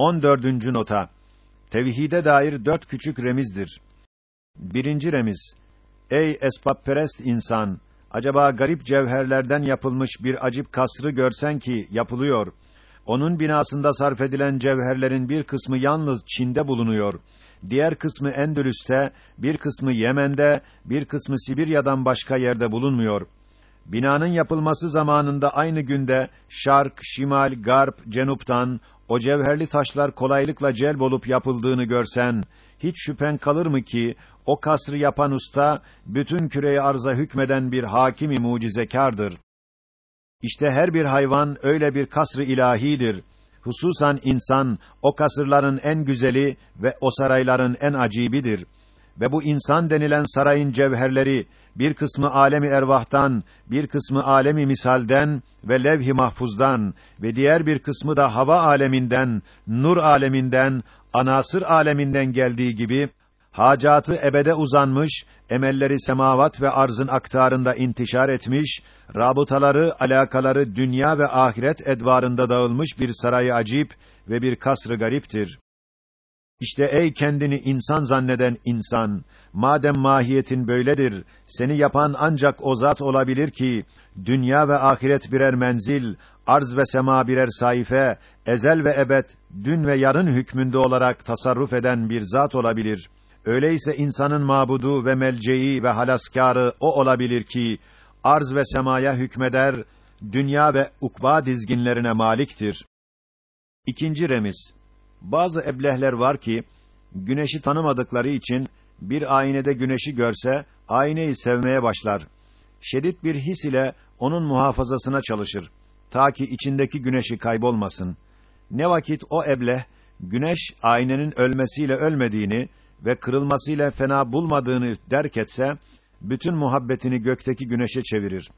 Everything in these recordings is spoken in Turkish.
14. nota. Tevhide dair dört küçük remizdir. Birinci remiz. Ey esbabperest insan! Acaba garip cevherlerden yapılmış bir acip kasrı görsen ki yapılıyor. Onun binasında sarf edilen cevherlerin bir kısmı yalnız Çin'de bulunuyor. Diğer kısmı Endülüs'te, bir kısmı Yemen'de, bir kısmı Sibirya'dan başka yerde bulunmuyor. Binanın yapılması zamanında aynı günde şark, şimal, garp, cenuptan o cevherli taşlar kolaylıkla celb olup yapıldığını görsen, hiç şüphen kalır mı ki o kasrı yapan usta bütün küreyi arza hükmeden bir hakimi mucizekardır. İşte her bir hayvan öyle bir kasrı ilahidir. Hususan insan o kasırların en güzeli ve o sarayların en acibidir. Ve bu insan denilen sarayın cevherleri bir kısmı alemi ervahtan, bir kısmı alemi misalden ve levh-i mahfuzdan ve diğer bir kısmı da hava aleminden, nur aleminden, anasır aleminden geldiği gibi hacatı ebede uzanmış, emelleri semavat ve arzın aktarında intişar etmiş, rabıtaları, alakaları dünya ve ahiret edvarında dağılmış bir sarayı acip ve bir kasrı gariptir. İşte ey kendini insan zanneden insan, madem mahiyetin böyledir, seni yapan ancak o zat olabilir ki, dünya ve ahiret birer menzil, arz ve sema birer sayfe, ezel ve ebed, dün ve yarın hükmünde olarak tasarruf eden bir zat olabilir. Öyleyse insanın mabudu ve melceği ve halaskârı o olabilir ki, arz ve semaya hükmeder, dünya ve ukba dizginlerine maliktir. İkinci remiz. Bazı eblehler var ki, güneşi tanımadıkları için, bir aynede güneşi görse, ayneyi sevmeye başlar. Şedid bir his ile onun muhafazasına çalışır. Ta ki içindeki güneşi kaybolmasın. Ne vakit o ebleh, güneş aynenin ölmesiyle ölmediğini ve kırılmasıyla fena bulmadığını derk etse, bütün muhabbetini gökteki güneşe çevirir.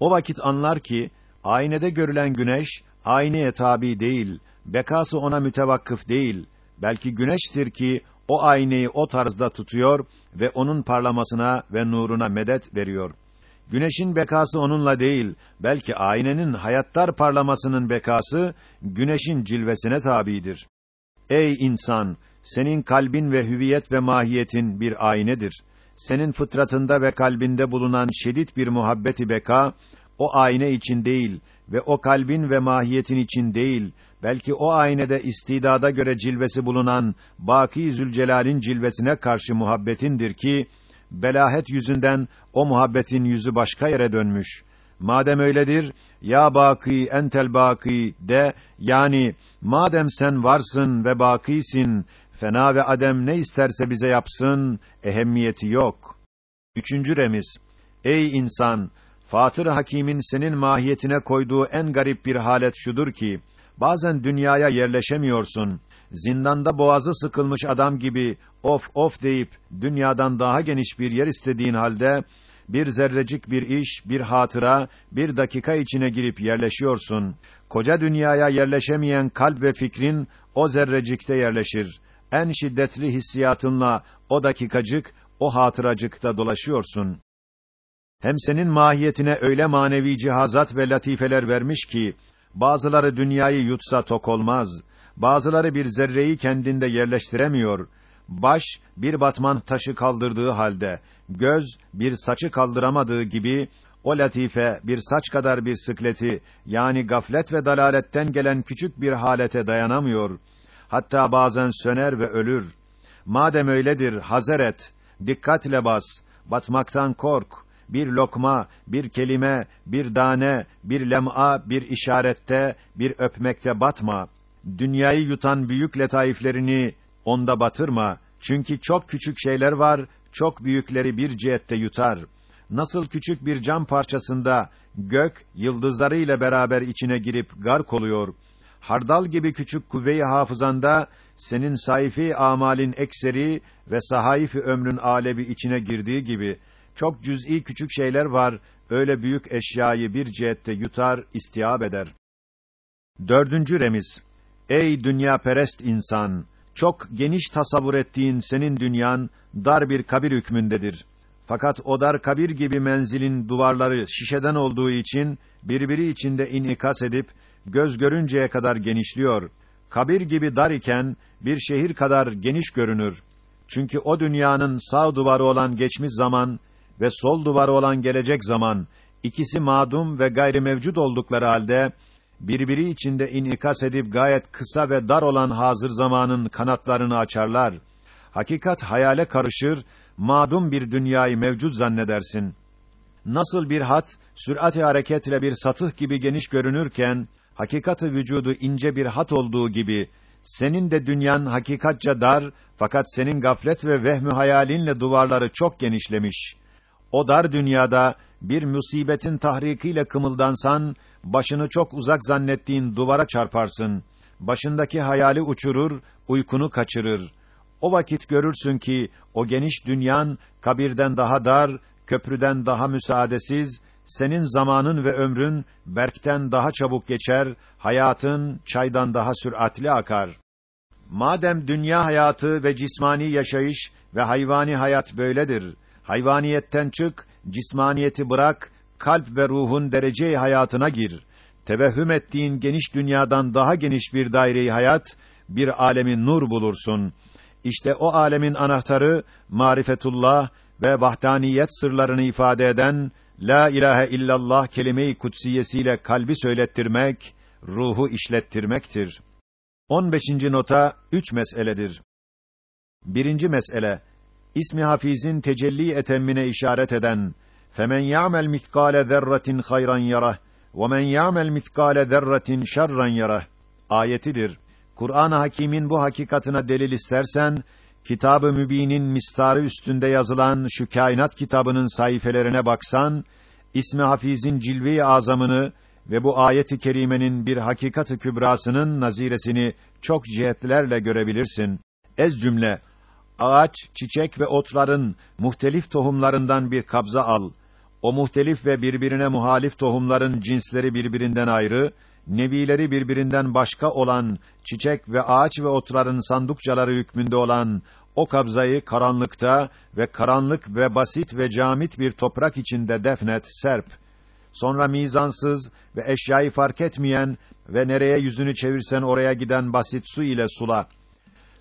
O vakit anlar ki, aynede görülen güneş, ayneye tabi değil, bekası ona mütevakkıf değil, belki güneştir ki, o aynayı o tarzda tutuyor ve onun parlamasına ve nuruna medet veriyor. Güneşin bekası onunla değil, belki aynenin hayattar parlamasının bekası, güneşin cilvesine tabidir. Ey insan! Senin kalbin ve hüviyet ve mahiyetin bir aynedir. Senin fıtratında ve kalbinde bulunan şiddet bir muhabbeti beka, o ayne için değil ve o kalbin ve mahiyetin için değil, belki o aynede istidada göre cilvesi bulunan Baki Zülcelal'in cilvesine karşı muhabbetindir ki belahet yüzünden o muhabbetin yüzü başka yere dönmüş. Madem öyledir, ya baki entel baki de yani madem sen varsın ve bakisin, fena ve adem ne isterse bize yapsın, ehemmiyeti yok. Üçüncü remiz. Ey insan, Fatır Hakîm'in senin mahiyetine koyduğu en garip bir halet şudur ki, bazen dünyaya yerleşemiyorsun. Zindanda boğazı sıkılmış adam gibi of of deyip dünyadan daha geniş bir yer istediğin halde bir zerrecik bir iş, bir hatıra, bir dakika içine girip yerleşiyorsun. Koca dünyaya yerleşemeyen kalp ve fikrin o zerrecikte yerleşir. En şiddetli hissiyatınla o dakikacık, o hatıracıkta dolaşıyorsun. Hem senin mahiyetine öyle manevi cihazat ve latifeler vermiş ki, bazıları dünyayı yutsa tok olmaz, bazıları bir zerreyi kendinde yerleştiremiyor, baş, bir batman taşı kaldırdığı halde, göz, bir saçı kaldıramadığı gibi, o latife, bir saç kadar bir sıkleti, yani gaflet ve dalaletten gelen küçük bir halete dayanamıyor. Hatta bazen söner ve ölür. Madem öyledir, hazır et, dikkatle bas, batmaktan kork, bir lokma, bir kelime, bir dane, bir lem'a, bir işarette, bir öpmekte batma. Dünyayı yutan büyük letaiflerini onda batırma. Çünkü çok küçük şeyler var, çok büyükleri bir cihette yutar. Nasıl küçük bir cam parçasında gök yıldızları ile beraber içine girip gark oluyor. Hardal gibi küçük kuvve-i hafızanda senin sayfi amalin ekseri ve sahaifi ömrün alebi içine girdiği gibi çok cüz'i küçük şeyler var, öyle büyük eşyayı bir cihette yutar, istihab eder. Dördüncü remiz. Ey dünya perest insan! Çok geniş tasavvur ettiğin senin dünyan, dar bir kabir hükmündedir. Fakat o dar kabir gibi menzilin duvarları şişeden olduğu için, birbiri içinde inikas edip, göz görünceye kadar genişliyor. kabir gibi dar iken bir şehir kadar geniş görünür. Çünkü o dünyanın sağ duvarı olan geçmiş zaman ve sol duvarı olan gelecek zaman ikisi madum ve gayri mevcut oldukları halde birbiri içinde inikas edip gayet kısa ve dar olan hazır zamanın kanatlarını açarlar. Hakikat hayale karışır, madum bir dünyayı mevcut zannedersin. Nasıl bir hat sürat-i hareketle bir satıh gibi geniş görünürken hakikatı vücudu ince bir hat olduğu gibi senin de dünyan hakikatça dar fakat senin gaflet ve vehmü hayalinle duvarları çok genişlemiş. O dar dünyada bir musibetin tahrikiyle kımıldansan başını çok uzak zannettiğin duvara çarparsın. Başındaki hayali uçurur, uykunu kaçırır. O vakit görürsün ki o geniş dünyan kabirden daha dar, köprüden daha müsaadesiz, senin zamanın ve ömrün berkten daha çabuk geçer, hayatın çaydan daha süratli akar. Madem dünya hayatı ve cismani yaşayış ve hayvani hayat böyledir, hayvaniyetten çık, cismaniyeti bırak, kalp ve ruhun dereceyi hayatına gir. Tevehhüm ettiğin geniş dünyadan daha geniş bir daireyi hayat, bir alemin nur bulursun. İşte o alemin anahtarı marifetullah ve vahdaniyet sırlarını ifade eden la ilahe illallah kelime-i kutsiyesiyle kalbi söylettirmek, ruhu işlettirmektir. 15. nota üç meseledir. Birinci mesele İsmi Hafiz'in tecelli etemmine işaret eden femen ya'mel miskale zerratin hayran yarah ve men ya'mel miskale zerratin şerran yarah ayetidir. Kur'an-ı Hakîm'in bu hakikatına delil istersen Kitab-ı Mübin'in mistarı üstünde yazılan şu kainat kitabının sayfelerine baksan, İsmi Hafiz'in cilve-i azamını ve bu ayet-i kerimenin bir hakikat-ı kübrasının naziresini çok cihetlerle görebilirsin. Ez cümle, ağaç, çiçek ve otların muhtelif tohumlarından bir kabza al. O muhtelif ve birbirine muhalif tohumların cinsleri birbirinden ayrı, nevileri birbirinden başka olan çiçek ve ağaç ve otların sandukçaları hükmünde olan o kabzayı karanlıkta ve karanlık ve basit ve camit bir toprak içinde defnet, serp. Sonra mizansız ve eşyayı fark etmeyen ve nereye yüzünü çevirsen oraya giden basit su ile sula.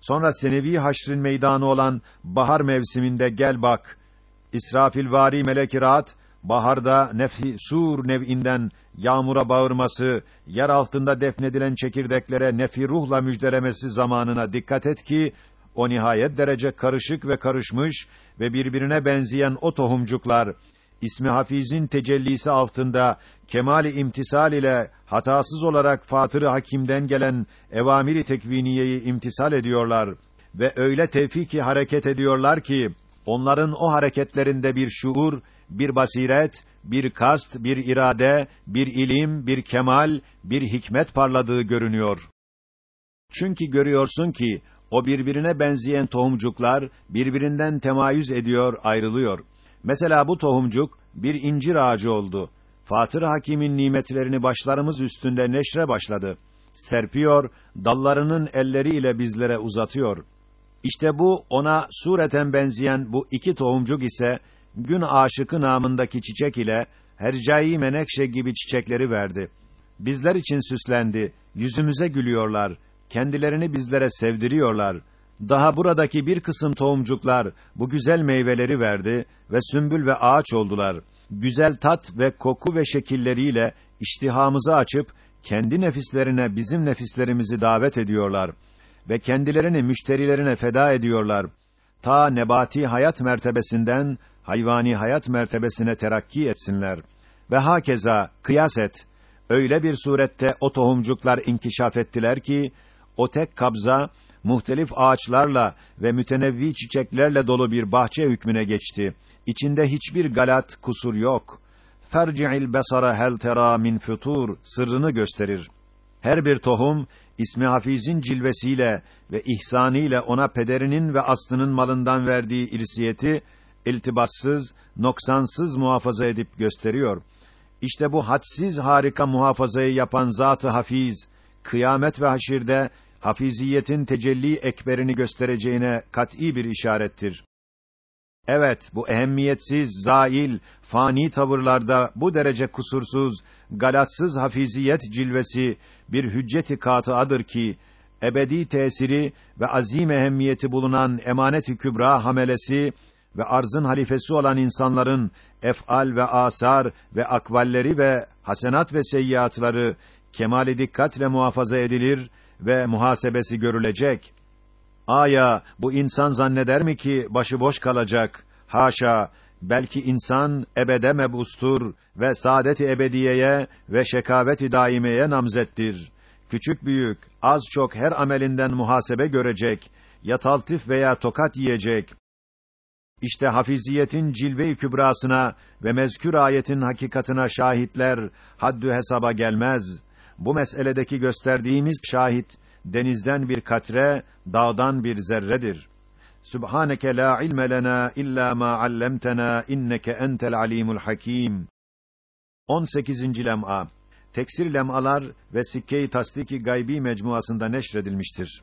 Sonra senevi haşrin meydanı olan bahar mevsiminde gel bak. İsrafil vari melek rahat baharda nefi sur nev'inden yağmura bağırması, yer altında defnedilen çekirdeklere nefi ruhla müjdelemesi zamanına dikkat et ki o nihayet derece karışık ve karışmış ve birbirine benzeyen o tohumcuklar İsmi Hafiz'in tecellisi altında kemali imtisal ile hatasız olarak Fatır-ı Hakim'den gelen evamiri tekviniyeyi imtisal ediyorlar ve öyle tevfiki hareket ediyorlar ki onların o hareketlerinde bir şuur, bir basiret, bir kast, bir irade, bir ilim, bir kemal, bir hikmet parladığı görünüyor. Çünkü görüyorsun ki o birbirine benzeyen tohumcuklar birbirinden temayüz ediyor, ayrılıyor. Mesela bu tohumcuk bir incir ağacı oldu. Fatır Hakim'in nimetlerini başlarımız üstünde neşre başladı. Serpiyor, dallarının elleriyle bizlere uzatıyor. İşte bu ona sureten benzeyen bu iki tohumcuk ise gün aşıkı namındaki çiçek ile hercai menekşe gibi çiçekleri verdi. Bizler için süslendi, yüzümüze gülüyorlar, kendilerini bizlere sevdiriyorlar. Daha buradaki bir kısım tohumcuklar bu güzel meyveleri verdi ve sümbül ve ağaç oldular. Güzel tat ve koku ve şekilleriyle iştihamızı açıp kendi nefislerine bizim nefislerimizi davet ediyorlar ve kendilerini müşterilerine feda ediyorlar. Ta nebati hayat mertebesinden hayvani hayat mertebesine terakki etsinler. Ve hakeza kıyas et. Öyle bir surette o tohumcuklar inkişaf ettiler ki o tek kabza muhtelif ağaçlarla ve mütenevvi çiçeklerle dolu bir bahçe hükmüne geçti. İçinde hiçbir galat, kusur yok. Ferci'il besara hel tera min futur sırrını gösterir. Her bir tohum ismi Hafiz'in cilvesiyle ve ihsanıyla ona pederinin ve aslının malından verdiği irsiyeti iltibassız, noksansız muhafaza edip gösteriyor. İşte bu hadsiz harika muhafazayı yapan Zat-ı Hafiz, kıyamet ve haşirde hafiziyetin tecelli ekberini göstereceğine kat'î bir işarettir. Evet, bu ehemmiyetsiz, zail, fani tavırlarda bu derece kusursuz, galatsız hafiziyet cilvesi bir hücceti katıadır ki ebedi tesiri ve azim ehemmiyeti bulunan emanet-i kübra hamelesi ve arzın halifesi olan insanların ef'al ve asar ve akvalleri ve hasenat ve seyyiatları kemali dikkatle muhafaza edilir ve muhasebesi görülecek. Aya bu insan zanneder mi ki başıboş kalacak? Haşa, belki insan ebede mebustur ve saadet-i ebediyeye ve şekavet-i daimeye namzettir. Küçük büyük, az çok her amelinden muhasebe görecek, ya taltif veya tokat yiyecek. İşte hafiziyetin cilve-i kübrasına ve mezkür ayetin hakikatına şahitler haddü hesaba gelmez. Bu meseledeki gösterdiğimiz şahit denizden bir katre, dağdan bir zerredir. Subhaneke la ilme lena illa ma allamtena inneke entel alimul hakim. 18. lem'a Teksir lemalar ve sikke-i tasdiki gaybi mecmuasında neşredilmiştir.